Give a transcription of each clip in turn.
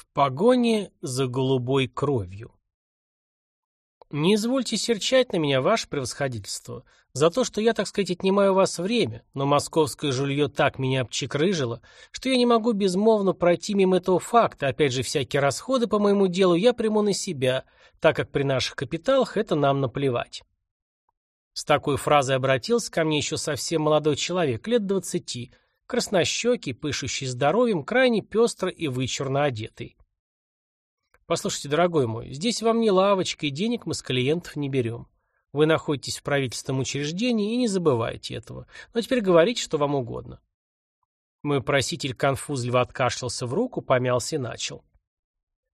В погоне за голубой кровью. Не извольте серчать на меня, ваше превосходительство, за то, что я, так сказать, отнимаю у вас время, но московское жулье так меня обчекрыжило, что я не могу безмолвно пройти мимо этого факта, опять же, всякие расходы по моему делу я приму на себя, так как при наших капиталах это нам наплевать. С такой фразой обратился ко мне еще совсем молодой человек, лет двадцати, краснощекий, пышущий здоровьем, крайне пестро и вычурно одетый. Послушайте, дорогой мой, здесь вам не лавочка, и денег мы с клиентов не берем. Вы находитесь в правительственном учреждении и не забывайте этого. Но теперь говорите, что вам угодно. Мой проситель конфузливо откашлялся в руку, помялся и начал.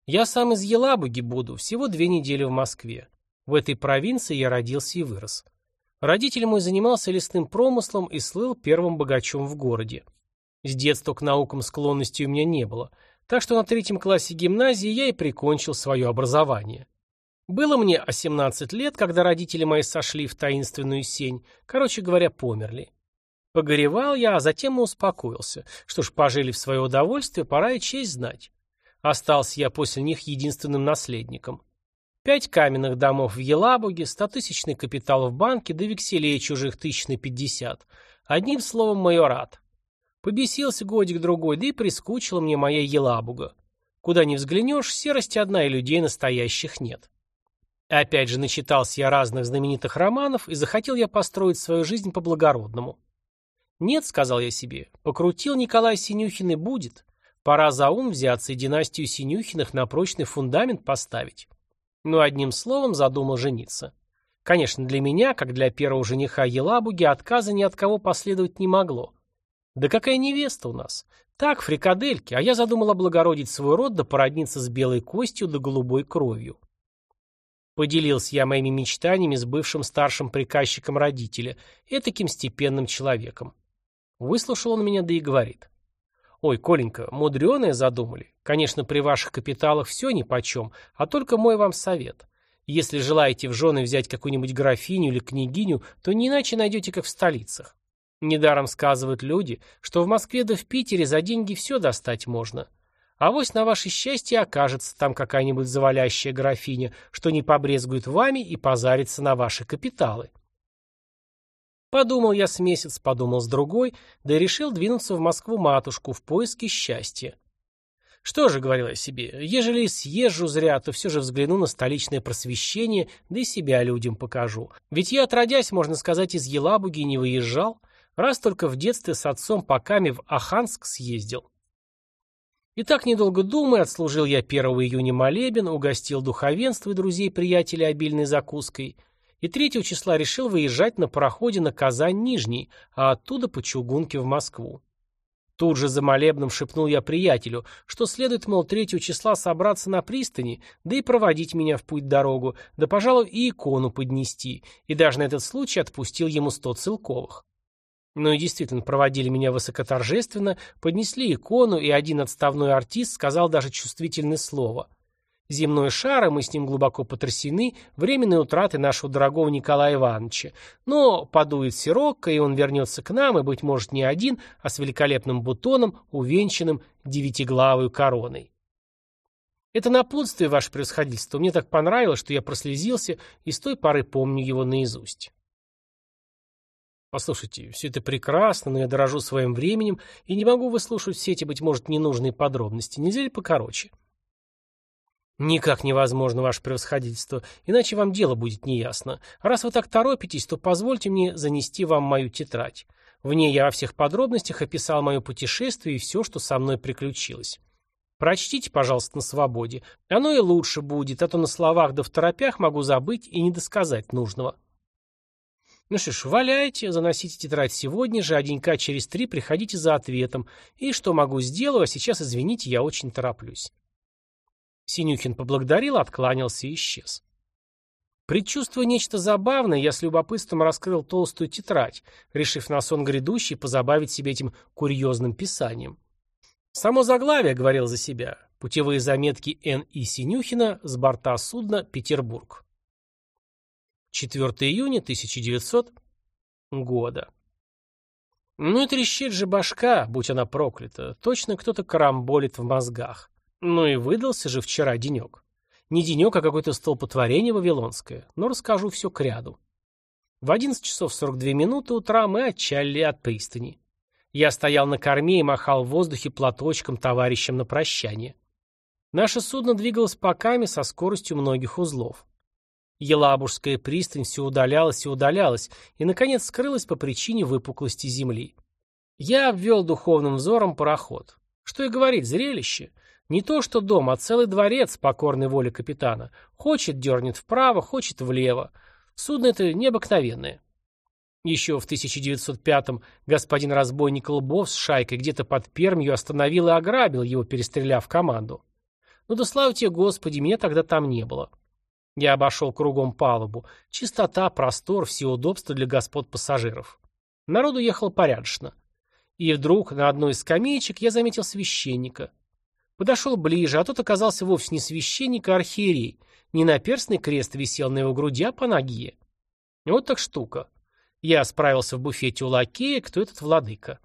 Я сам из Елабуги буду, всего две недели в Москве. В этой провинции я родился и вырос. Родитель мой занимался лесным промыслом и слыл первым богачом в городе. С детства к наукам склонности у меня не было, так что на третьем классе гимназии я и прикончил свое образование. Было мне 18 лет, когда родители мои сошли в таинственную сень, короче говоря, померли. Погоревал я, а затем и успокоился. Что ж, пожили в свое удовольствие, пора и честь знать. Остался я после них единственным наследником. Пять каменных домов в Елабуге, стотысячный капитал в банке, да векселей чужих тысяч на пятьдесят. Одним словом, майорат. Побесился годик-другой, да и прискучила мне моя Елабуга. Куда ни взглянешь, серость одна, и людей настоящих нет. Опять же, начитался я разных знаменитых романов, и захотел я построить свою жизнь по-благородному. «Нет», — сказал я себе, — «покрутил Николай Синюхин и будет. Пора за ум взяться и династию Синюхиных на прочный фундамент поставить». Но одним словом задумал жениться. Конечно, для меня, как для первого жениха Елабуги, отказа ни от кого последовать не могло. Да какая невеста у нас? Так, фрикадельки, а я задумал облагородить свой род да породниться с белой костью да голубой кровью. Поделился я моими мечтаниями с бывшим старшим приказчиком родителя, этаким степенным человеком. Выслушал он меня, да и говорит. Ой, Коленька, мудреное задумали. Конечно, при ваших капиталах все нипочем, а только мой вам совет. Если желаете в жены взять какую-нибудь графиню или княгиню, то не иначе найдете, как в столицах. Недаром сказывают люди, что в Москве да в Питере за деньги все достать можно. А вось на ваше счастье окажется там какая-нибудь завалящая графиня, что не побрезгует вами и позарится на ваши капиталы. Подумал я с месяц, подумал с другой, да и решил двинуться в Москву-матушку в поиске счастья. Что же, говорил я себе, ежели съезжу зря, то все же взгляну на столичное просвещение, да и себя людям покажу. Ведь я, отродясь, можно сказать, из Елабуги не выезжал, раз только в детстве с отцом по Каме в Аханск съездил. И так, недолго думая, отслужил я 1 июня молебен, угостил духовенство и друзей-приятелей обильной закуской – и 3 числа решил выезжать на пароходе на Казань-Нижний, а оттуда по Чугунке в Москву. Тут же за молебном шепнул я приятелю, что следует, мол, 3 числа собраться на пристани, да и проводить меня в путь-дорогу, да, пожалуй, и икону поднести, и даже на этот случай отпустил ему сто целковых. Ну и действительно, проводили меня высокоторжественно, поднесли икону, и один отставной артист сказал даже чувствительное слово – Земной шар, мы с ним глубоко потрясены временной утратой нашего дорогого Николая Ивановича. Но подует сирокко, и он вернется к нам, и, быть может, не один, а с великолепным бутоном, увенчанным девятиглавой короной. Это напутствие, ваше превосходительство, мне так понравилось, что я прослезился, и с той поры помню его наизусть. Послушайте, все это прекрасно, но я дорожу своим временем и не могу выслушать все эти, быть может, ненужные подробности. Нельзя ли покороче? — «Никак невозможно, ваше превосходительство, иначе вам дело будет неясно. Раз вы так торопитесь, то позвольте мне занести вам мою тетрадь. В ней я во всех подробностях описал мое путешествие и все, что со мной приключилось. Прочтите, пожалуйста, на свободе. Оно и лучше будет, а то на словах да в торопях могу забыть и не досказать нужного». Ну что ж, валяйте, заносите тетрадь сегодня же, а денька через три приходите за ответом. И что могу сделаю, а сейчас, извините, я очень тороплюсь. Синюхин поблагодарил, откланялся и исчез. Предчувствуя нечто забавное, я с любопытством раскрыл толстую тетрадь, решив на сон грядущий позабавить себя этим курьезным писанием. Само заглавие говорил за себя. Путевые заметки Н. И. Синюхина с борта судна «Петербург». 4 июня 1900 года. Ну и трещит же башка, будь она проклята. Точно кто-то карамболит в мозгах. Ну и выдался же вчера денек. Не денек, а какое-то столпотворение вавилонское, но расскажу все к ряду. В 11 часов 42 минуты утра мы отчалили от пристани. Я стоял на корме и махал в воздухе платочком товарищам на прощание. Наше судно двигалось по каме со скоростью многих узлов. Елабужская пристань все удалялась и удалялась, и, наконец, скрылась по причине выпуклости земли. Я обвел духовным взором пароход. Что и говорить, зрелище. Не то что дом, а целый дворец, покорной воле капитана. Хочет дернет вправо, хочет влево. Судно это необыкновенное. Еще в 1905-м господин разбойник Лбов с шайкой где-то под Пермью остановил и ограбил его, перестреляв команду. Ну да слава тебе, Господи, меня тогда там не было. Я обошел кругом палубу. Чистота, простор, все удобства для господ пассажиров. Народу ехал порядочно. И вдруг на одной из скамеечек я заметил священника. Подошел ближе, а тот оказался вовсе не священник, а архиерей. Не наперстный крест висел на его груди, а по ноге. Вот так штука. Я справился в буфете у лакея, кто этот владыка.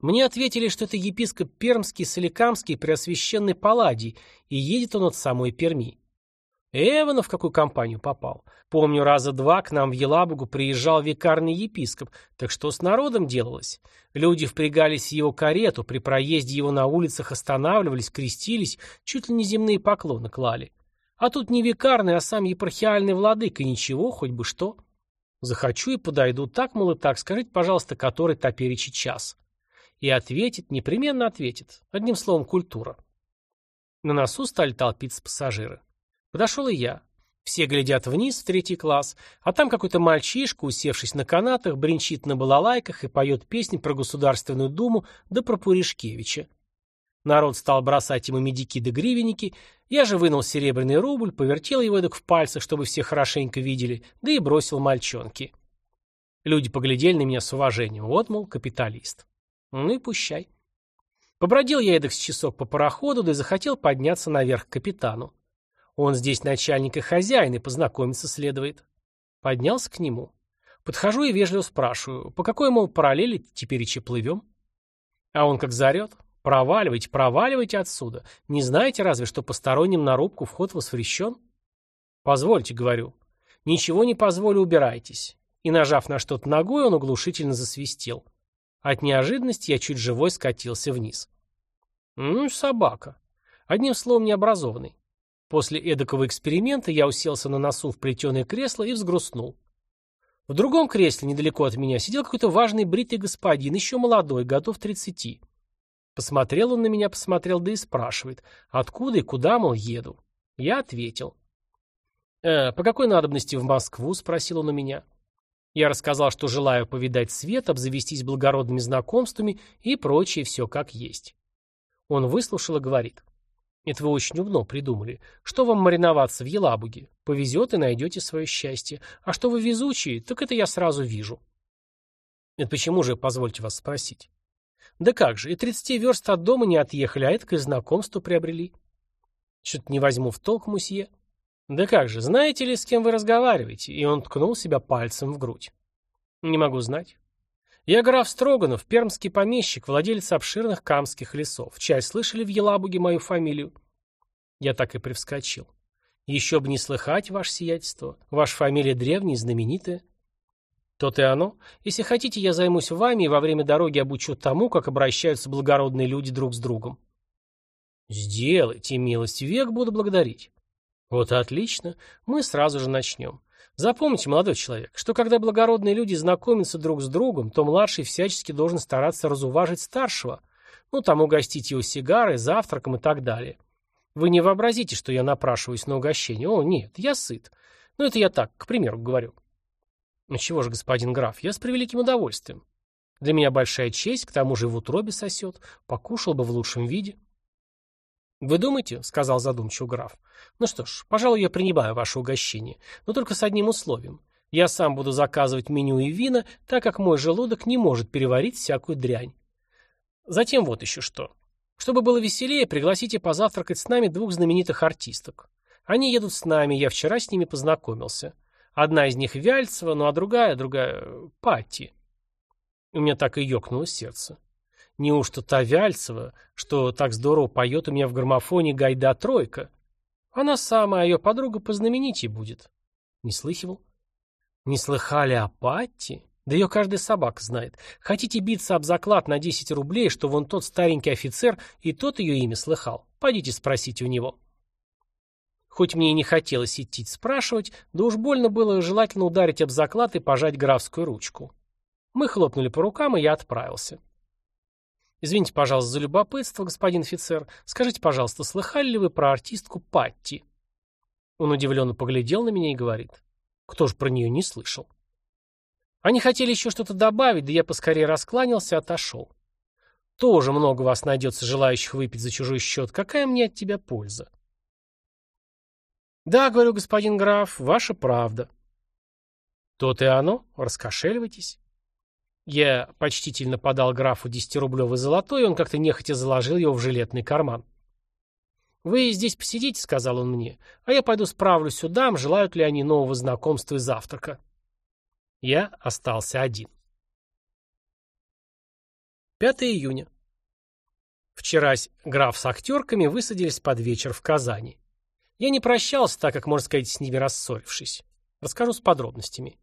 Мне ответили, что это епископ Пермский Соликамский Преосвященный Палладий, и едет он от самой Перми. Эвана в какую компанию попал. Помню, раза два к нам в Елабугу приезжал викарный епископ, так что с народом делалось? Люди впрягались в его карету, при проезде его на улицах останавливались, крестились, чуть ли не земные поклоны клали. А тут не викарный, а сам епархиальный владыка, ничего, хоть бы что. Захочу и подойду, так, мол, и так, скажите, пожалуйста, который топеречий час. И ответит, непременно ответит. Одним словом, культура. На носу стали толпиться пассажиры. Подошел и я. Все глядят вниз, в третий класс, а там какой-то мальчишка, усевшись на канатах, бренчит на балалайках и поет песни про Государственную Думу да про Пуришкевича. Народ стал бросать ему медики да гривенники, я же вынул серебряный рубль, повертел его эдак в пальцах, чтобы все хорошенько видели, да и бросил мальчонки. Люди поглядели на меня с уважением. Вот, мол, капиталист. Ну и пущай. Побродил я эдак с часок по пароходу, да и захотел подняться наверх к капитану. Он здесь начальник и хозяин, и познакомиться следует. Поднялся к нему. Подхожу и вежливо спрашиваю, по какой, мол, параллели теперь и плывем? А он как зарет. Проваливайте, проваливайте отсюда. Не знаете разве, что посторонним на рубку вход воспрещен? Позвольте, говорю. Ничего не позволю, убирайтесь. И, нажав на что-то ногой, он оглушительно засвистел. От неожиданности я чуть живой скатился вниз. Ну, собака. Одним словом, необразованный. После эдакого эксперимента я уселся на носу в плетеное кресло и взгрустнул. В другом кресле, недалеко от меня, сидел какой-то важный бритый господин, еще молодой, готов тридцати. Посмотрел он на меня, посмотрел, да и спрашивает, откуда и куда, мол, еду. Я ответил. «Э, «По какой надобности в Москву?» — спросил он у меня. Я рассказал, что желаю повидать свет, обзавестись благородными знакомствами и прочее все как есть. Он выслушал и говорит. «Это вы очень умно придумали. Что вам мариноваться в Елабуге? Повезет и найдете свое счастье. А что вы везучие, так это я сразу вижу». «Это почему же, позвольте вас спросить?» Да как же, и тридцати верст от дома не отъехали, а это знакомство приобрели. Что-то не возьму в толк, мусье. Да как же, знаете ли, с кем вы разговариваете? И он ткнул себя пальцем в грудь. Не могу знать. Я граф Строганов, пермский помещик, владелец обширных камских лесов. Часть слышали в Елабуге мою фамилию? Я так и привскочил. Еще бы не слыхать, ваше сиятельство. Ваша фамилия древняя, знаменитая. То-то и оно. Если хотите, я займусь вами и во время дороги обучу тому, как обращаются благородные люди друг с другом. Сделайте милость, век буду благодарить. Вот отлично. Мы сразу же начнем. Запомните, молодой человек, что когда благородные люди знакомятся друг с другом, то младший всячески должен стараться разуважить старшего. Ну, там угостить его сигарой, завтраком и так далее. Вы не вообразите, что я напрашиваюсь на угощение. О, нет, я сыт. Ну, это я так, к примеру, говорю. Ну чего же, господин граф, я с превеликим удовольствием. Для меня большая честь, к тому же в утробе сосет. Покушал бы в лучшем виде. «Вы думаете?» — сказал задумчиво граф. «Ну что ж, пожалуй, я принимаю ваше угощение, но только с одним условием. Я сам буду заказывать меню и вина, так как мой желудок не может переварить всякую дрянь. Затем вот еще что. Чтобы было веселее, пригласите позавтракать с нами двух знаменитых артисток. Они едут с нами, я вчера с ними познакомился. Одна из них Вяльцева, ну а другая, другая Патти. У меня так и ёкнуло сердце. Неужто та Вяльцева, что так здорово поет у меня в граммофоне «Гайда тройка»? Она самая, ее подруга по знаменитей будет. Не слыхивал? Не слыхали о Патти? Да ее каждый собак знает. Хотите биться об заклад на 10 рублей, что вон тот старенький офицер и тот ее имя слыхал? Пойдите спросите у него. Хоть мне и не хотелось идти спрашивать, да уж больно было желательно ударить об заклад и пожать графскую ручку. Мы хлопнули по рукам, и я отправился. Извините, пожалуйста, за любопытство, господин офицер. Скажите, пожалуйста, слыхали ли вы про артистку Патти? Он удивленно поглядел на меня и говорит. Кто же про нее не слышал? Они хотели еще что-то добавить, да я поскорее раскланялся и отошел. Тоже много вас найдется желающих выпить за чужой счет. Какая мне от тебя польза? Да, говорю, господин граф, ваша правда. То и оно, раскошеливайтесь. Я почтительно подал графу десятирублевый золотой, он как-то нехотя заложил его в жилетный карман. «Вы здесь посидите», — сказал он мне, — «а я пойду справлюсь дам, желают ли они нового знакомства и завтрака». Я остался один. 5 июня. Вчерась граф с актерками высадились под вечер в Казани. Я не прощался, так как, можно сказать, с ними рассорившись. Расскажу с подробностями.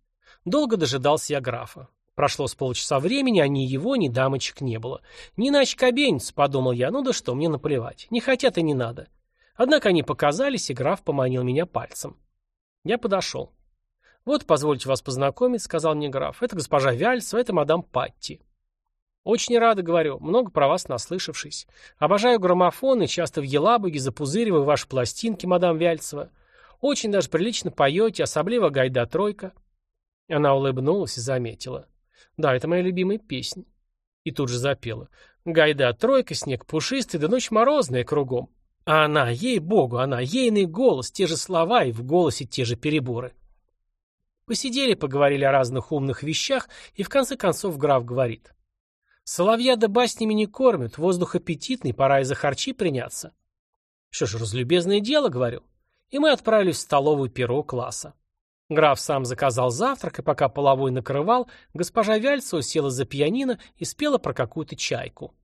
Долго дожидался я графа. Прошло с полчаса времени, а ни его, ни дамочек не было. Не иначе кабенец, подумал я, ну да что, мне наплевать. Не хотят и не надо. Однако они показались, и граф поманил меня пальцем. Я подошел. «Вот, позвольте вас познакомить», — сказал мне граф. «Это госпожа Вяльцева, это мадам Патти». «Очень рада, говорю, много про вас наслышавшись. Обожаю граммофон и часто в Елабуге запузыриваю ваши пластинки, мадам Вяльцева. Очень даже прилично поете, особливо «Гайда тройка». Она улыбнулась и заметила. «Да, это моя любимая песня». И тут же запела. «Гайда тройка, снег пушистый, да ночь морозная кругом». А она, ей-богу, она, ейный голос, те же слова и в голосе те же переборы. Посидели, поговорили о разных умных вещах, и в конце концов граф говорит. Соловья да баснями не кормят, воздух аппетитный, пора и за харчи приняться. Что ж, разлюбезное дело, говорю. И мы отправились в столовую первого класса. Граф сам заказал завтрак, и пока половой накрывал, госпожа Вяльцева села за пианино и спела про какую-то чайку.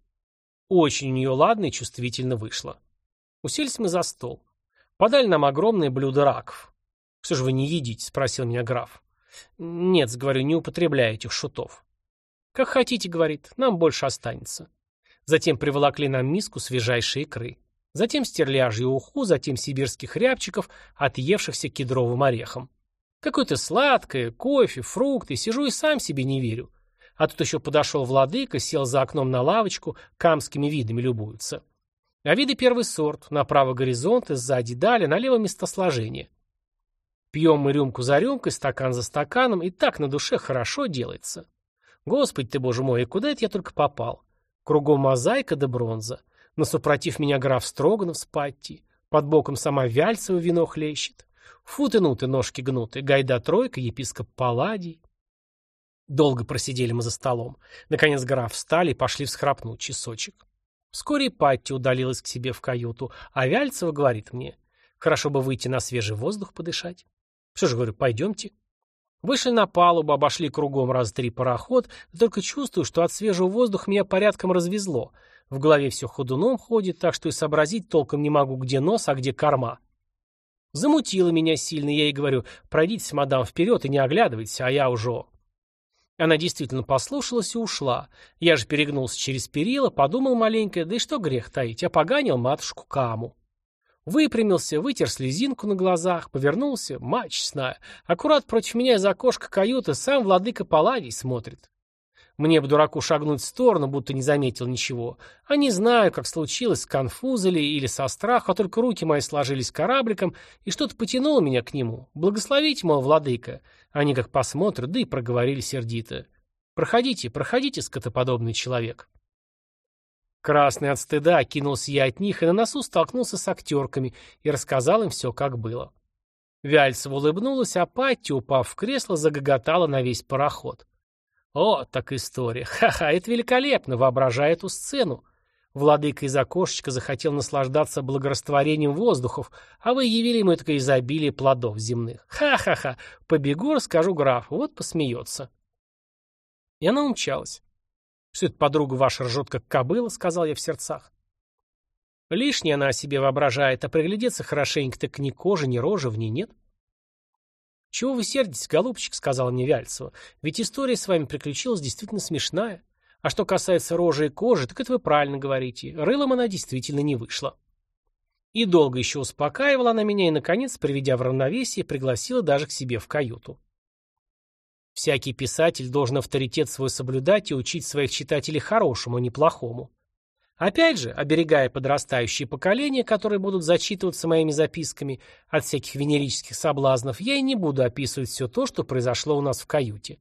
Очень у нее ладно и чувствительно вышло. Уселись мы за стол. Подали нам огромное блюдо раков. «Что же вы не едите?» — спросил меня граф. «Нет, — говорю, — не употребляю этих шутов». «Как хотите, — говорит, — нам больше останется». Затем приволокли нам миску свежайшей икры. Затем стерляжью уху, затем сибирских рябчиков, отъевшихся кедровым орехом. Какое-то сладкое, кофе, фрукты, сижу и сам себе не верю. А тут еще подошел владыка, сел за окном на лавочку, камскими видами любуется. А виды первый сорт, направо горизонты, сзади дали, налево местосложение. Пьем мы рюмку за рюмкой, стакан за стаканом, и так на душе хорошо делается. Господи ты, боже мой, и куда это я только попал? Кругом мозаика да бронза. Насупротив меня граф Строганов с Патти. Под боком сама Вяльцева вино хлещет. Фу ножки гнуты. Гайда тройка, епископ Палладий. Долго просидели мы за столом. Наконец граф встали и пошли всхрапнуть часочек. Вскоре Патти удалилась к себе в каюту, а Вяльцева говорит мне, хорошо бы выйти на свежий воздух подышать. Что же, говорю, пойдемте. Вышли на палубу, обошли кругом раз три пароход, только чувствую, что от свежего воздуха меня порядком развезло. В голове все ходуном ходит, так что и сообразить толком не могу, где нос, а где корма. Замутило меня сильно, я ей говорю, пройдитесь, мадам, вперед и не оглядывайтесь, а я уже... Она действительно послушалась и ушла. Я же перегнулся через перила, подумал маленько, да и что грех таить, опоганил матушку Каму. Выпрямился, вытер слезинку на глазах, повернулся, мать честная. Аккурат против меня из окошка каюты сам владыка Палладий смотрит. Мне бы дураку шагнуть в сторону, будто не заметил ничего. А не знаю, как случилось, сконфузили или со страха, только руки мои сложились корабликом, и что-то потянуло меня к нему. Благословите, мол, владыка. Они как посмотрят, да и проговорили сердито. Проходите, проходите, скотоподобный человек. Красный от стыда кинулся я от них и на носу столкнулся с актерками и рассказал им все, как было. Вяльцева улыбнулась, а Патти, упав в кресло, загоготала на весь пароход. О, так история. Ха-ха, это великолепно, воображая эту сцену. Владыка из окошечка захотел наслаждаться благорастворением воздухов, а вы явили ему такое изобилие плодов земных. Ха-ха-ха, побегу, расскажу графу, вот посмеется. И она умчалась. Что это подруга ваша ржет, как кобыла, сказал я в сердцах. Лишнее она о себе воображает, а приглядеться хорошенько так ни кожи, ни рожи в ней нет. «Чего вы сердитесь, голубчик?» — сказала мне Вяльцева. «Ведь история с вами приключилась действительно смешная. А что касается рожи и кожи, так это вы правильно говорите. Рылом она действительно не вышла». И долго еще успокаивала она меня и, наконец, приведя в равновесие, пригласила даже к себе в каюту. Всякий писатель должен авторитет свой соблюдать и учить своих читателей хорошему, а не плохому. Опять же, оберегая подрастающие поколения, которые будут зачитываться моими записками от всяких венерических соблазнов, я и не буду описывать все то, что произошло у нас в каюте.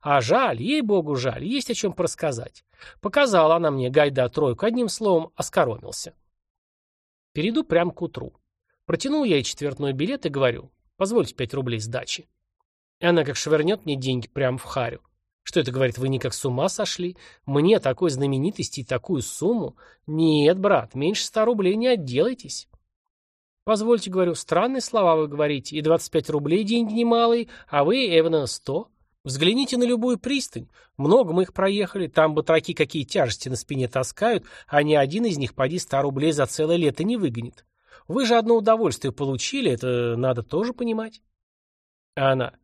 А жаль, ей-богу жаль, есть о чем порассказать. Показала она мне гайда тройку, одним словом, оскоромился. Перейду прямо к утру. Протянул я ей четвертной билет и говорю, позвольте пять рублей сдачи. И она как швырнет мне деньги прямо в харю. Что это, говорит, вы никак с ума сошли? Мне такой знаменитости и такую сумму? Нет, брат, меньше ста рублей не отделайтесь. Позвольте, говорю, странные слова вы говорите, и 25 рублей деньги немалые, а вы, Эвана, 100. Взгляните на любую пристань. Много мы их проехали, там батраки какие тяжести на спине таскают, а ни один из них поди 100 рублей за целое лето не выгонит. Вы же одно удовольствие получили, это надо тоже понимать. А она,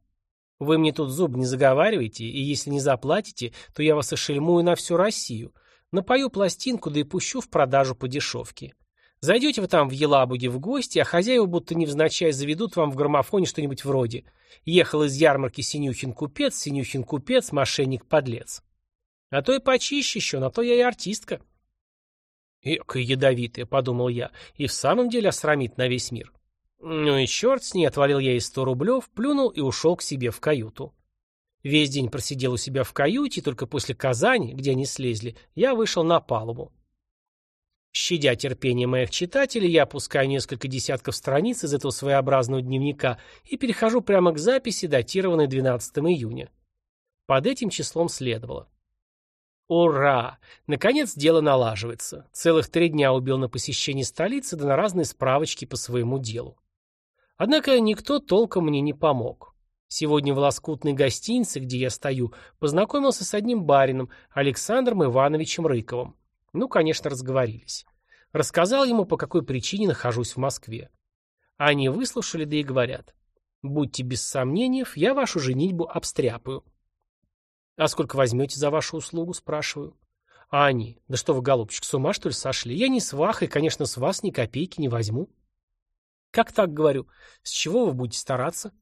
вы мне тут зуб не заговариваете, и если не заплатите, то я вас ошельмую на всю Россию. Напою пластинку, да и пущу в продажу по дешевке. Зайдете вы там в Елабуге в гости, а хозяева будто невзначай заведут вам в граммофоне что-нибудь вроде «Ехал из ярмарки Синюхин-купец, Синюхин-купец, мошенник-подлец». А то и почище еще, на то я и артистка. Экая ядовитая, подумал я, и в самом деле осрамит на весь мир. Ну и черт с ней, отвалил я ей сто рублев, плюнул и ушел к себе в каюту. Весь день просидел у себя в каюте, и только после Казани, где они слезли, я вышел на палубу. Щадя терпение моих читателей, я опускаю несколько десятков страниц из этого своеобразного дневника и перехожу прямо к записи, датированной 12 июня. Под этим числом следовало. Ура! Наконец дело налаживается. Целых три дня убил на посещение столицы да на разные справочки по своему делу. Однако никто толком мне не помог. Сегодня в лоскутной гостинице, где я стою, познакомился с одним барином, Александром Ивановичем Рыковым. Ну, конечно, разговорились. Рассказал ему, по какой причине нахожусь в Москве. Они выслушали, да и говорят. Будьте без сомнений, я вашу женитьбу обстряпаю. А сколько возьмете за вашу услугу, спрашиваю. А они, да что вы, голубчик, с ума что ли сошли? Я не свах, и, конечно, с вас ни копейки не возьму. Как так, говорю? С чего вы будете стараться?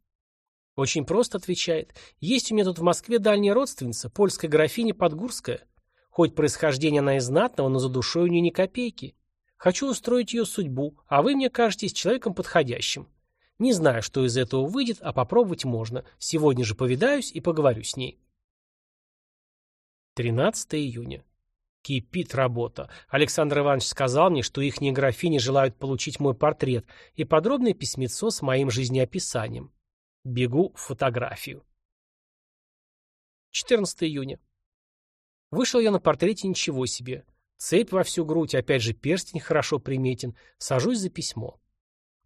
Очень просто отвечает. Есть у меня тут в Москве дальняя родственница, польская графиня Подгурская. Хоть происхождение она и знатного, но за душой у нее ни копейки. Хочу устроить ее судьбу, а вы мне кажетесь человеком подходящим. Не знаю, что из этого выйдет, а попробовать можно. Сегодня же повидаюсь и поговорю с ней. 13 июня. Кипит работа. Александр Иванович сказал мне, что ихние графини желают получить мой портрет и подробное письмецо с моим жизнеописанием. Бегу в фотографию. 14 июня. Вышел я на портрете ничего себе. Цепь во всю грудь, опять же перстень хорошо приметен. Сажусь за письмо.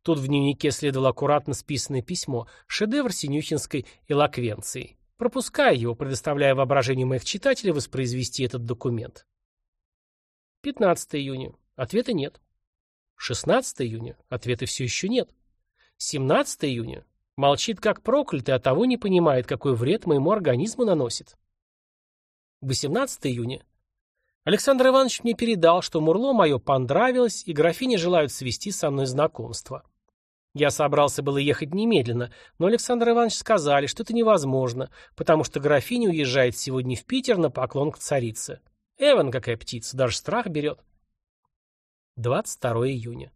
Тут в дневнике следовало аккуратно списанное письмо, шедевр синюхинской элоквенции. Пропуская его, предоставляя воображению моих читателей воспроизвести этот документ. 15 июня. Ответа нет. 16 июня. Ответа все еще нет. 17 июня. Молчит как проклятый, а того не понимает, какой вред моему организму наносит. 18 июня. Александр Иванович мне передал, что Мурло мое понравилось, и графини желают свести со мной знакомство. Я собрался было ехать немедленно, но Александр Иванович сказали, что это невозможно, потому что графиня уезжает сегодня в Питер на поклон к царице. Эван какая птица, даже страх берет. 22 июня.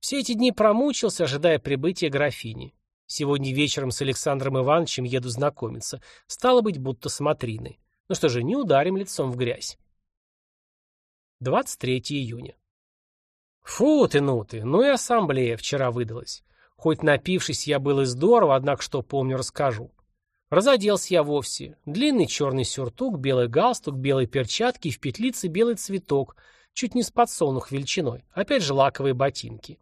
Все эти дни промучился, ожидая прибытия графини. Сегодня вечером с Александром Ивановичем еду знакомиться. Стало быть, будто смотрины. Ну что же, не ударим лицом в грязь. 23 июня. Фу ты, ну ты, ну и ассамблея вчера выдалась. Хоть напившись я был и здорово, однако что помню, расскажу. Разоделся я вовсе. Длинный черный сюртук, белый галстук, белые перчатки и в петлице белый цветок, чуть не с подсолнух величиной. Опять же лаковые ботинки.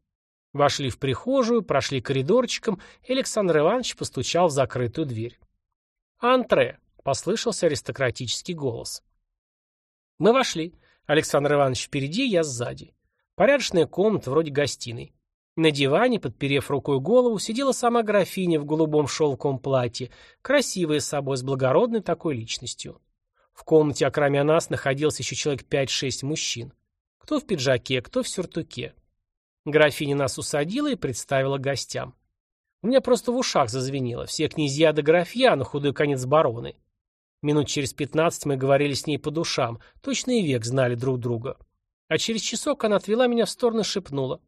Вошли в прихожую, прошли коридорчиком, и Александр Иванович постучал в закрытую дверь. «Антре!» — послышался аристократический голос. Мы вошли. Александр Иванович впереди, я сзади. Порядочная комната, вроде гостиной. На диване, подперев рукой голову, сидела сама графиня в голубом шелковом платье, красивая собой, с благородной такой личностью. В комнате, окромя нас, находился еще человек пять-шесть мужчин. Кто в пиджаке, кто в сюртуке. Графиня нас усадила и представила гостям. У меня просто в ушах зазвенело. Все князья да графья, на худой конец бароны. Минут через пятнадцать мы говорили с ней по душам, точно и век знали друг друга. А через часок она отвела меня в сторону и шепнула.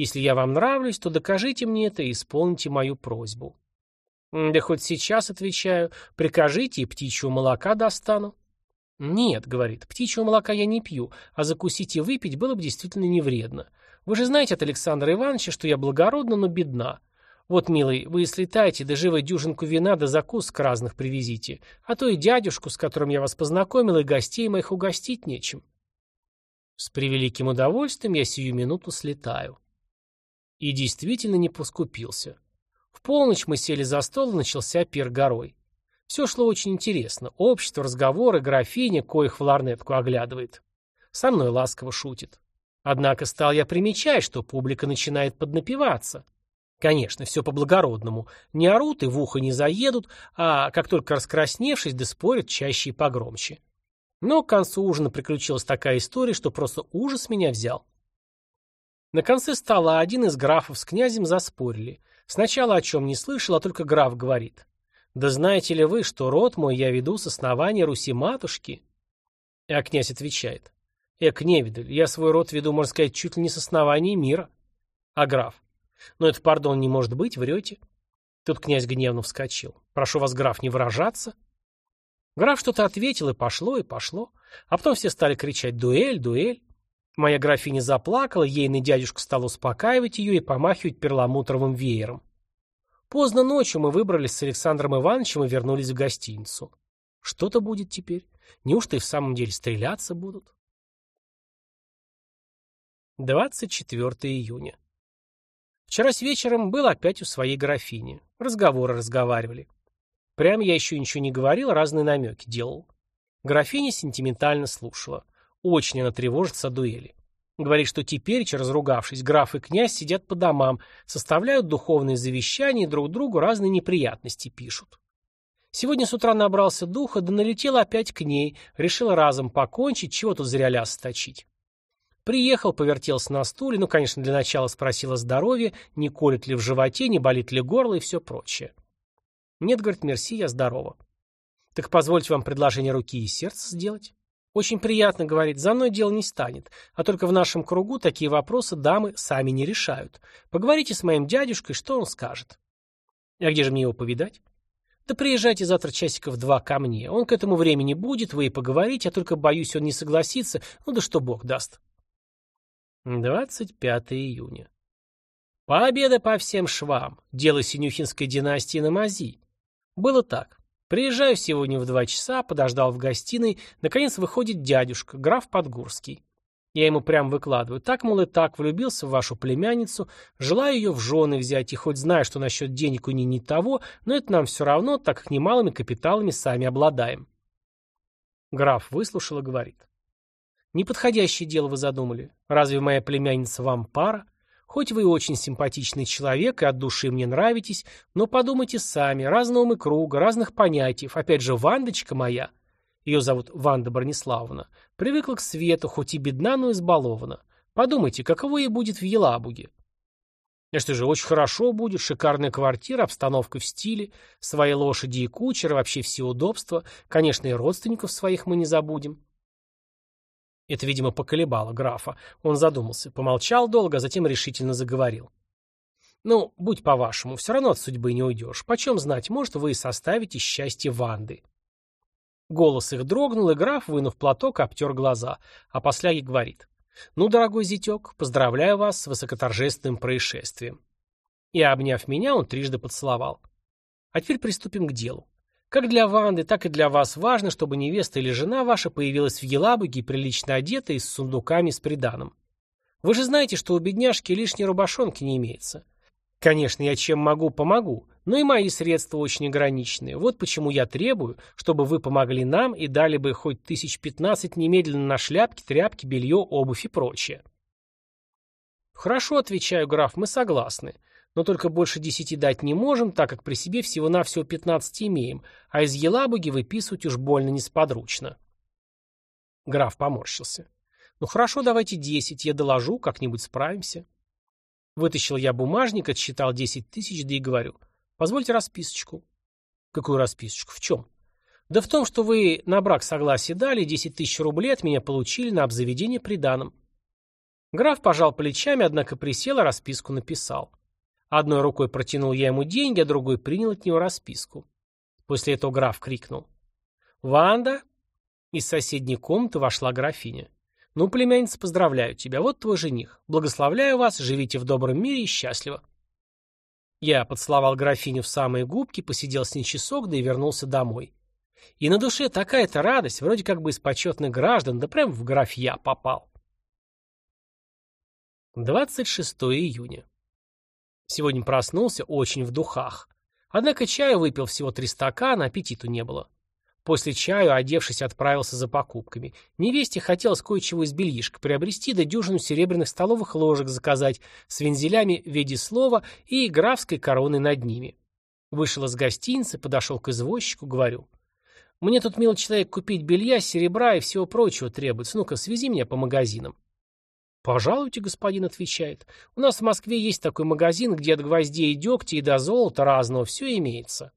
«Если я вам нравлюсь, то докажите мне это и исполните мою просьбу». «Да хоть сейчас, отвечаю, прикажите и птичьего молока достану». «Нет», — говорит, — «птичьего молока я не пью, а закусить и выпить было бы действительно не вредно. Вы же знаете от Александра Ивановича, что я благородна, но бедна. Вот, милый, вы слетайте, да живо дюжинку вина да закусок разных привезите, а то и дядюшку, с которым я вас познакомил, и гостей моих угостить нечем. С превеликим удовольствием я сию минуту слетаю. И действительно не поскупился. В полночь мы сели за стол, и начался пир горой. Все шло очень интересно. Общество, разговоры, графиня, коих в ларнетку оглядывает. Со мной ласково шутит. Однако стал я примечать, что публика начинает поднапиваться. Конечно, все по-благородному. Не орут и в ухо не заедут, а как только раскрасневшись, да спорят чаще и погромче. Но к концу ужина приключилась такая история, что просто ужас меня взял. На конце стола один из графов с князем заспорили. Сначала о чем не слышал, а только граф говорит. «Да знаете ли вы, что род мой я веду с основания Руси-матушки?» А князь отвечает. «Эк, невидаль, я свой род веду, можно сказать, чуть ли не с основания мира». А граф. Но это, пардон, не может быть, врете. Тут князь гневно вскочил. Прошу вас, граф, не выражаться. Граф что-то ответил, и пошло, и пошло. А потом все стали кричать «Дуэль, дуэль!». Моя графиня заплакала, ейный дядюшка стал успокаивать ее и помахивать перламутровым веером. Поздно ночью мы выбрались с Александром Ивановичем и вернулись в гостиницу. Что-то будет теперь? Неужто и в самом деле стреляться будут? 24 июня. Вчера с вечером был опять у своей графини. Разговоры разговаривали. Прям я еще ничего не говорил, разные намеки делал. Графиня сентиментально слушала. Очень она тревожится о дуэли. Говорит, что теперь, разругавшись, граф и князь сидят по домам, составляют духовные завещания и друг другу разные неприятности пишут. Сегодня с утра набрался духа, да налетел опять к ней, решил разом покончить, чего тут зря ляс сточить. Приехал, повертелся на стуле, ну, конечно, для начала спросил о здоровье, не колет ли в животе, не болит ли горло и все прочее. Нет, говорит, мерси, я здорова. Так позвольте вам предложение руки и сердца сделать. Очень приятно, говорит, за мной дело не станет, а только в нашем кругу такие вопросы дамы сами не решают. Поговорите с моим дядюшкой, что он скажет. А где же мне его повидать? Да приезжайте завтра часиков два ко мне. Он к этому времени будет, вы и поговорите, а только боюсь, он не согласится, ну да что бог даст. 25 июня. Победа по всем швам. Дело Синюхинской династии на мази. Было так. Приезжаю сегодня в два часа, подождал в гостиной, наконец выходит дядюшка, граф Подгурский. Я ему прям выкладываю. Так, мол, и так, влюбился в вашу племянницу, желаю ее в жены взять, и хоть знаю, что насчет денег у нее не того, но это нам все равно, так как немалыми капиталами сами обладаем. Граф выслушал и говорит. Неподходящее дело вы задумали. Разве моя племянница вам пара? Хоть вы и очень симпатичный человек и от души мне нравитесь, но подумайте сами, разного мы круга, разных понятий. Опять же, Вандочка моя, ее зовут Ванда Брониславовна, привыкла к свету, хоть и бедна, но избалована. Подумайте, каково ей будет в Елабуге. Что же, очень хорошо будет, шикарная квартира, обстановка в стиле, свои лошади и кучеры, вообще все удобства. Конечно, и родственников своих мы не забудем. Это, видимо, поколебало графа. Он задумался, помолчал долго, а затем решительно заговорил. «Ну, будь по-вашему, все равно от судьбы не уйдешь. Почем знать, может, вы и составите счастье Ванды». Голос их дрогнул, и граф, вынув платок, обтер глаза, а после говорит. «Ну, дорогой зятек, поздравляю вас с высокоторжественным происшествием». И, обняв меня, он трижды поцеловал. А теперь приступим к делу. Как для Ванды, так и для вас важно, чтобы невеста или жена ваша появилась в Елабуге прилично одетой с сундуками с приданым. Вы же знаете, что у бедняжки лишней рубашонки не имеется. Конечно, я чем могу, помогу, Но и мои средства очень ограничены. Вот почему я требую, чтобы вы помогли нам и дали бы хоть тысяч пятнадцать немедленно на шляпки, тряпки, белье, обувь и прочее. Хорошо, отвечаю, граф, мы согласны. Но только больше десяти дать не можем, так как при себе всего-навсего пятнадцать имеем, а из Елабуги выписывать уж больно несподручно. Граф поморщился. Ну хорошо, давайте десять, я доложу, как-нибудь справимся. Вытащил я бумажник, отсчитал десять тысяч, да и говорю. Позвольте расписочку. Какую расписочку? В чем? Да в том, что вы на брак согласие дали, десять тысяч рублей от меня получили на обзаведение приданым. Граф пожал плечами, однако присел и расписку написал. Одной рукой протянул я ему деньги, а другой принял от него расписку. После этого граф крикнул. «Ванда!» Из соседней комнаты вошла графиня. «Ну, племянница, поздравляю тебя. Вот твой жених. Благословляю вас, живите в добром мире и счастливо». Я поцеловал графиню в самые губки, посидел с ней часок, да и вернулся домой. И на душе такая-то радость, вроде как бы из почетных граждан, да прям в графья попал. 26 июня. Сегодня проснулся очень в духах. Однако чаю выпил всего три стакана, аппетиту не было. После чаю, одевшись, отправился за покупками. Невесте хотелось кое-чего из бельишка приобрести, да дюжину серебряных столовых ложек заказать с вензелями в виде слова и графской короной над ними. Вышел из гостиницы, подошел к извозчику, говорю. «Мне тут, милый человек, купить белья, серебра и всего прочего требуется. Ну-ка, свези меня по магазинам». «Пожалуйте, господин», — отвечает. «У нас в Москве есть такой магазин, где от гвоздей и дегтя и до золота разного все имеется».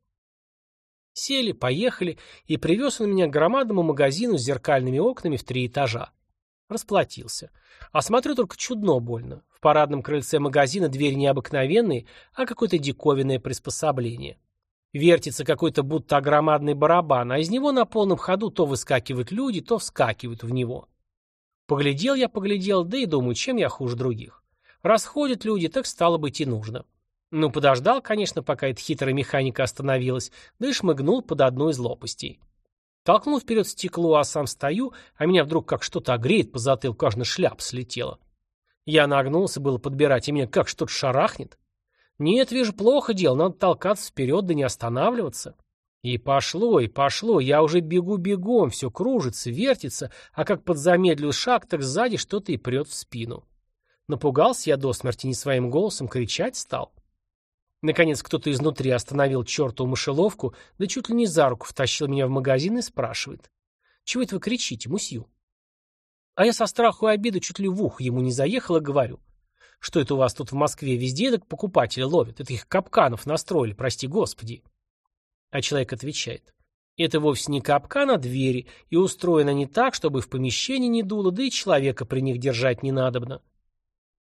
Сели, поехали, и привез он меня к громадному магазину с зеркальными окнами в три этажа. Расплатился. А смотрю только чудно больно. В парадном крыльце магазина двери необыкновенные, а какое-то диковинное приспособление. Вертится какой-то будто громадный барабан, а из него на полном ходу то выскакивают люди, то вскакивают в него. Поглядел я, поглядел, да и думаю, чем я хуже других. Расходят люди, так стало быть и нужно. Ну, подождал, конечно, пока эта хитрая механика остановилась, да и шмыгнул под одну из лопастей. Толкнул вперед стекло, а сам стою, а меня вдруг как что-то огреет по затылку, аж на шляп слетело. Я нагнулся было подбирать, и меня как что-то шарахнет. Нет, вижу, плохо дело, надо толкаться вперед, да не останавливаться. И пошло, и пошло, я уже бегу бегом, все кружится, вертится, а как подзамедлил шаг, так сзади что-то и прет в спину. Напугался я до смерти, не своим голосом кричать стал. Наконец кто-то изнутри остановил чертову мышеловку, да чуть ли не за руку втащил меня в магазин и спрашивает. «Чего это вы кричите, мусью?» А я со страху и обиды чуть ли в ух ему не заехал и говорю. «Что это у вас тут в Москве везде так покупатели ловят? Это их капканов настроили, прости господи». А человек отвечает. Это вовсе не капкан, а двери, и устроено не так, чтобы в помещении не дуло, да и человека при них держать не надобно.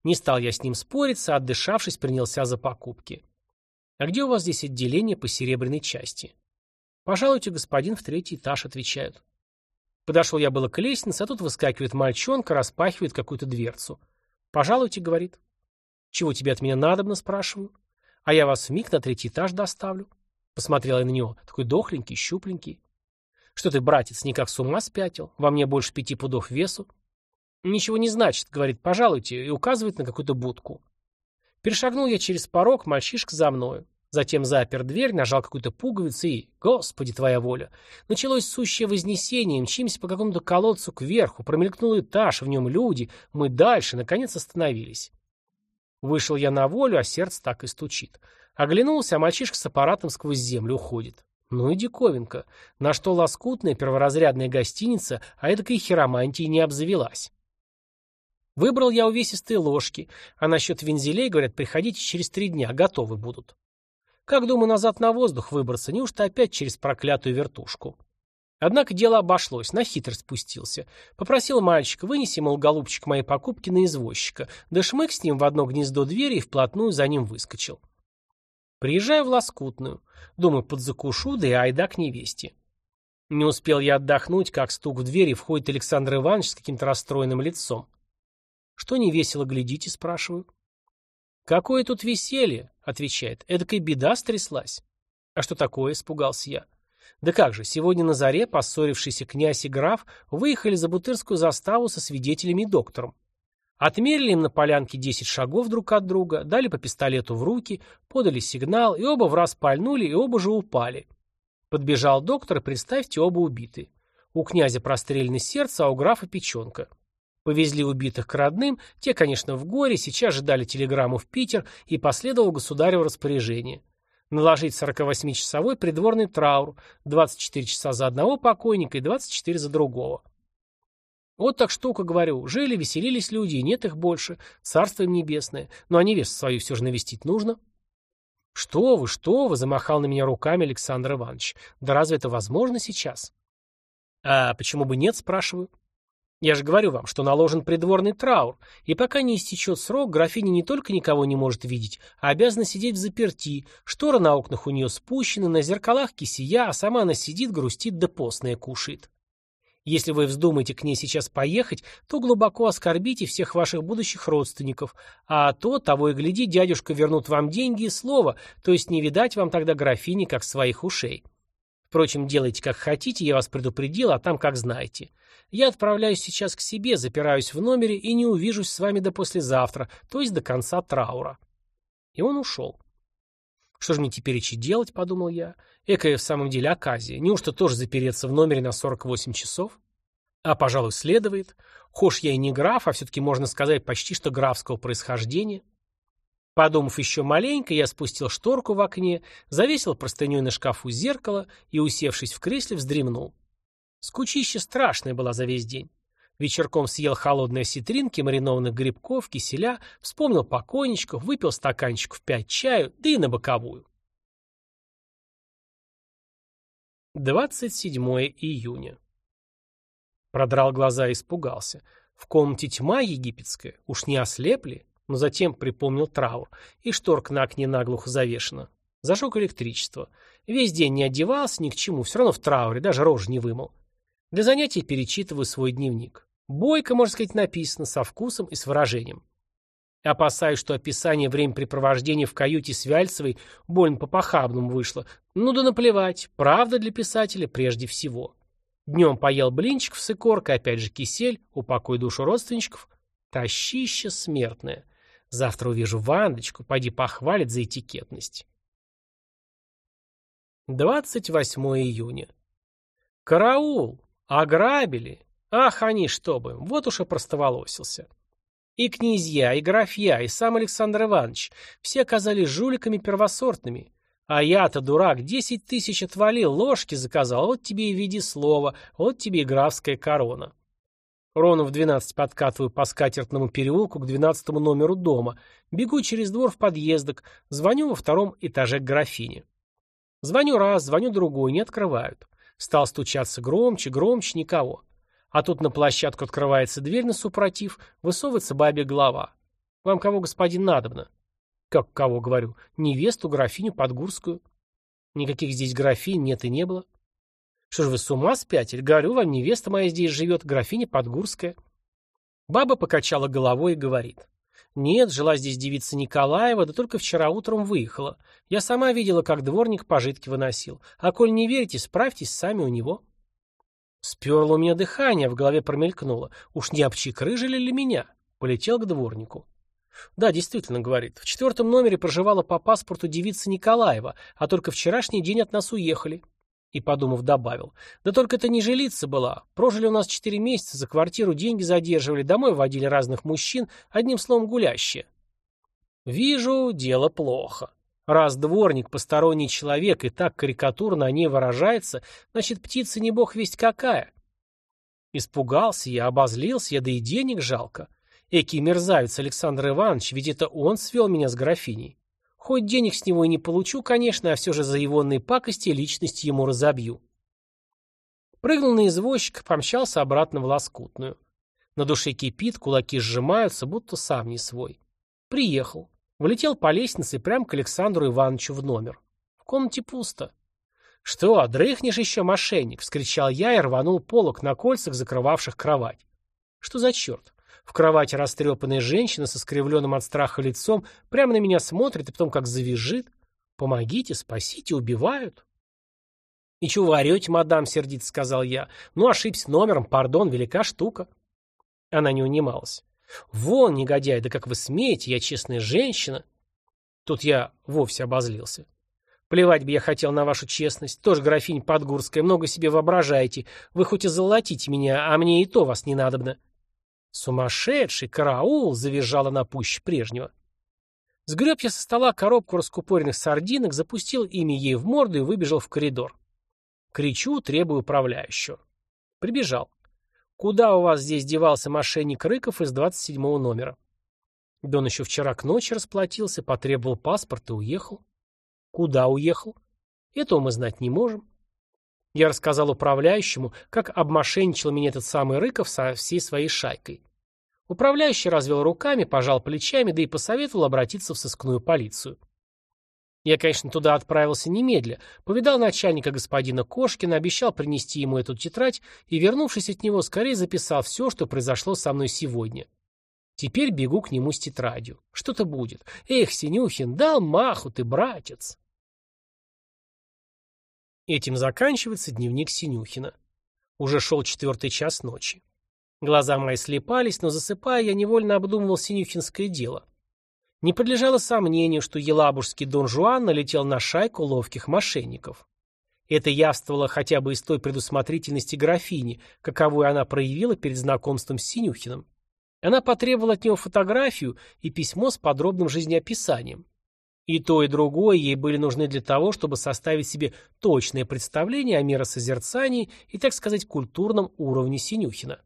Не стал я с ним спориться, отдышавшись, принялся за покупки. А где у вас здесь отделение по серебряной части? Пожалуйте, господин, в третий этаж, отвечают. Подошел я было к лестнице, а тут выскакивает мальчонка, распахивает какую-то дверцу. «Пожалуйте», — говорит. «Чего тебе от меня надобно?» — спрашиваю. «А я вас в миг на третий этаж доставлю». Посмотрела я на него. Такой дохленький, щупленький. Что ты, братец, никак с ума спятил? Во мне больше пяти пудов весу. Ничего не значит, говорит, пожалуйте, и указывает на какую-то будку. Перешагнул я через порог, мальчишка за мною. Затем запер дверь, нажал какую-то пуговицу и... Господи, твоя воля! Началось сущее вознесение, мчимся по какому-то колодцу кверху, промелькнул этаж, в нем люди, мы дальше, наконец остановились. Вышел я на волю, а сердце так и стучит. Оглянулся, а мальчишка с аппаратом сквозь землю уходит. Ну и диковинка. На что лоскутная перворазрядная гостиница, а эдакой хиромантии не обзавелась. Выбрал я увесистые ложки, а насчет вензелей, говорят, приходите через три дня, готовы будут. Как, думаю, назад на воздух выбраться, неужто опять через проклятую вертушку? Однако дело обошлось, на хитрость спустился. Попросил мальчика, вынеси, мол, голубчик, мои покупки на извозчика, да шмык с ним в одно гнездо двери и вплотную за ним выскочил. Приезжаю в Лоскутную. Думаю, подзакушу, да и айда к невесте. Не успел я отдохнуть, как стук в двери входит Александр Иванович с каким-то расстроенным лицом. «Что не весело глядите?» — спрашиваю. «Какое тут веселье?» — отвечает. «Эдакая беда стряслась». «А что такое?» — испугался я. «Да как же, сегодня на заре поссорившийся князь и граф выехали за Бутырскую заставу со свидетелями и доктором. Отмерили им на полянке 10 шагов друг от друга, дали по пистолету в руки, подали сигнал, и оба в раз пальнули, и оба же упали. Подбежал доктор, и представьте, оба убиты. У князя прострелены сердце, а у графа печенка. Повезли убитых к родным, те, конечно, в горе, сейчас же дали телеграмму в Питер, и последовало государево распоряжение. Наложить 48-часовой придворный траур, 24 часа за одного покойника и 24 за другого. Вот так штука, говорю. Жили, веселились люди, и нет их больше. Царство им небесное. Но а невесту свою все же навестить нужно. Что вы, что вы, замахал на меня руками Александр Иванович. Да разве это возможно сейчас? А почему бы нет, спрашиваю. Я же говорю вам, что наложен придворный траур, и пока не истечет срок, графиня не только никого не может видеть, а обязана сидеть в заперти, шторы на окнах у нее спущены, на зеркалах кисия, а сама она сидит, грустит да постное кушает. Если вы вздумаете к ней сейчас поехать, то глубоко оскорбите всех ваших будущих родственников, а то, того и гляди, дядюшка вернут вам деньги и слово, то есть не видать вам тогда графини, как своих ушей. Впрочем, делайте как хотите, я вас предупредил, а там как знаете. Я отправляюсь сейчас к себе, запираюсь в номере и не увижусь с вами до послезавтра, то есть до конца траура. И он ушел. Что же мне теперь идти делать, подумал я. Экая в самом деле оказия. Неужто тоже запереться в номере на 48 часов? А, пожалуй, следует. Хошь я и не граф, а все-таки можно сказать почти что графского происхождения. Подумав еще маленько, я спустил шторку в окне, завесил простыней на шкафу зеркало и, усевшись в кресле, вздремнул. Скучища страшная была за весь день. Вечерком съел холодные осетринки, маринованных грибков, киселя, вспомнил покойничков, выпил стаканчик в пять чаю, да и на боковую. 27 июня. Продрал глаза и испугался. В комнате тьма египетская, уж не ослепли, но затем припомнил траур, и шторка на окне наглухо завешена. Зажег электричество. Весь день не одевался ни к чему, все равно в трауре, даже рожь не вымыл. Для занятий перечитываю свой дневник. Бойко, можно сказать, написано, со вкусом и с выражением. Опасаюсь, что описание времяпрепровождения в каюте с Вяльцевой больно по-похабному вышло. Ну да наплевать, правда для писателя прежде всего. Днем поел блинчиков с икоркой, опять же кисель, упокой душу родственничков. Тащище смертное. Завтра увижу Вандочку, пойди похвалит за этикетность. 28 июня. Караул! Ограбили! Ах, они что бы, вот уж и простоволосился. И князья, и графья, и сам Александр Иванович, все оказались жуликами первосортными. А я-то, дурак, десять тысяч отвалил, ложки заказал, вот тебе и види слово, вот тебе и графская корона. Ровно в двенадцать подкатываю по скатертному переулку к двенадцатому номеру дома, бегу через двор в подъездок, звоню во втором этаже к графине. Звоню раз, звоню другой, не открывают. Стал стучаться громче, громче, никого. А тут на площадку открывается дверь на супротив, высовывается бабе голова. Вам кого, господин, надобно? Как кого, говорю? Невесту, графиню Подгурскую. Никаких здесь графинь нет и не было. Что ж вы с ума спятили? Говорю вам, невеста моя здесь живет, графиня Подгурская. Баба покачала головой и говорит. Нет, жила здесь девица Николаева, да только вчера утром выехала. Я сама видела, как дворник пожитки выносил. А коль не верите, справьтесь сами у него. Сперло у меня дыхание, в голове промелькнуло. Уж не обчикрыжили ли меня? Полетел к дворнику. Да, действительно, говорит. В четвертом номере проживала по паспорту девица Николаева, а только вчерашний день от нас уехали. И, подумав, добавил. Да только это не жилица была. Прожили у нас четыре месяца, за квартиру деньги задерживали, домой водили разных мужчин, одним словом, гулящие. Вижу, дело плохо. Раз дворник, посторонний человек, и так карикатурно о ней выражается, значит, птица не бог весть какая. Испугался я, обозлился я, да и денег жалко. Экий мерзавец Александр Иванович, ведь это он свел меня с графиней. Хоть денег с него и не получу, конечно, а все же за егонные пакости личность ему разобью. Прыгнул на извозчика, помчался обратно в лоскутную. На душе кипит, кулаки сжимаются, будто сам не свой. Приехал. Влетел по лестнице прямо к Александру Ивановичу в номер. В комнате пусто. «Что, дрыхнешь еще, мошенник?» — вскричал я и рванул полок на кольцах, закрывавших кровать. «Что за черт? В кровати растрепанная женщина со скривленным от страха лицом прямо на меня смотрит и потом как завизжит. «Помогите, спасите, убивают!» «И чего вы орете, мадам?» — сердито сказал я. «Ну, ошибся номером, пардон, велика штука». Она не унималась. «Вон, негодяй, да как вы смеете, я честная женщина!» Тут я вовсе обозлился. Плевать бы я хотел на вашу честность. Тоже графинь Подгурская, много себе воображаете. Вы хоть и золотите меня, а мне и то вас не надобно. Сумасшедший, караул, завизжала на пуще прежнего. Сгреб я со стола коробку раскупоренных сардинок, запустил ими ей в морду и выбежал в коридор. Кричу, требую управляющего. Прибежал. Куда у вас здесь девался мошенник Рыков из 27 номера? Да еще вчера к ночи расплатился, потребовал паспорт и уехал. Куда уехал? Этого мы знать не можем. Я рассказал управляющему, как обмошенничал меня этот самый Рыков со всей своей шайкой. Управляющий развел руками, пожал плечами, да и посоветовал обратиться в сыскную полицию. Я, конечно, туда отправился немедля, повидал начальника господина Кошкина, обещал принести ему эту тетрадь и, вернувшись от него, скорее записал все, что произошло со мной сегодня. Теперь бегу к нему с тетрадью. Что-то будет. Эх, Синюхин, дал маху ты, братец. Этим заканчивается дневник Синюхина. Уже шел четвертый час ночи. Глаза мои слепались, но засыпая, я невольно обдумывал Синюхинское дело. Не подлежало сомнению, что елабужский Дон Жуан налетел на шайку ловких мошенников. Это явствовало хотя бы из той предусмотрительности графини, каковую она проявила перед знакомством с Синюхиным. Она потребовала от него фотографию и письмо с подробным жизнеописанием. И то, и другое ей были нужны для того, чтобы составить себе точное представление о миросозерцании и, так сказать, культурном уровне Синюхина.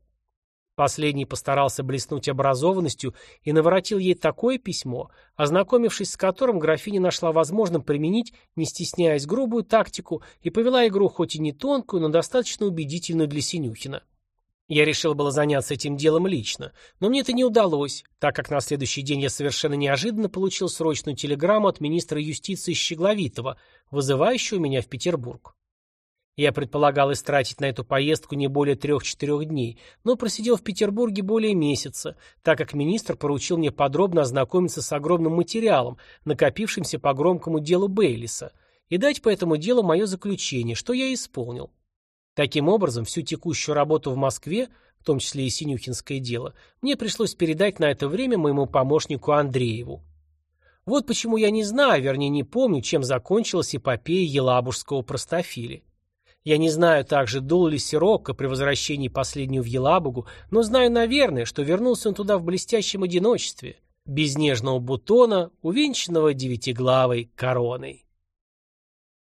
Последний постарался блеснуть образованностью и наворотил ей такое письмо, ознакомившись с которым графиня нашла возможным применить, не стесняясь, грубую тактику и повела игру хоть и не тонкую, но достаточно убедительную для Синюхина. Я решил было заняться этим делом лично, но мне это не удалось, так как на следующий день я совершенно неожиданно получил срочную телеграмму от министра юстиции Щегловитова, вызывающего меня в Петербург. Я предполагал истратить на эту поездку не более трех-четырех дней, но просидел в Петербурге более месяца, так как министр поручил мне подробно ознакомиться с огромным материалом, накопившимся по громкому делу Бейлиса, и дать по этому делу мое заключение, что я исполнил. Таким образом, всю текущую работу в Москве, в том числе и Синюхинское дело, мне пришлось передать на это время моему помощнику Андрееву. Вот почему я не знаю, вернее не помню, чем закончилась эпопея елабужского простофили. Я не знаю также, дул ли Сирокко при возвращении последнего в Елабугу, но знаю, наверное, что вернулся он туда в блестящем одиночестве, без нежного бутона, увенчанного девятиглавой короной.